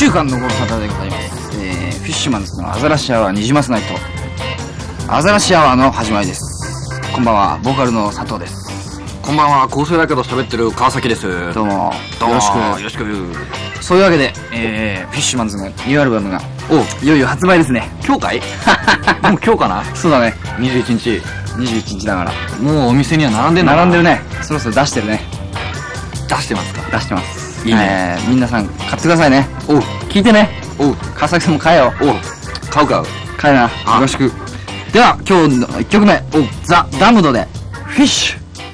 週間のご無沙汰でございます。えー、フィッシュマンズのアザラシアワーニジマスナイト。アザラシアワーの始まりです。こんばんは、ボーカルの佐藤です。こんばんは、構成だけど喋ってる川崎です。どうも、どうもよろしく。よろしく。そういうわけで、えー、フィッシュマンズのニューアルバムが、おいよいよ発売ですね。今日かい？もう今日かな？そうだね。?21 日。21日だから。もうお店には並んでんだ並んでるね。そろそろ出してるね。出してますか？出してます。いいねえー、皆さん買ってくださいね。おう、聞いてね。おう、川崎さんも買えよ。おう、買う買う。買えな。よあろしく。では、今日の1曲目。ザ・ダムドで、フィッシュ。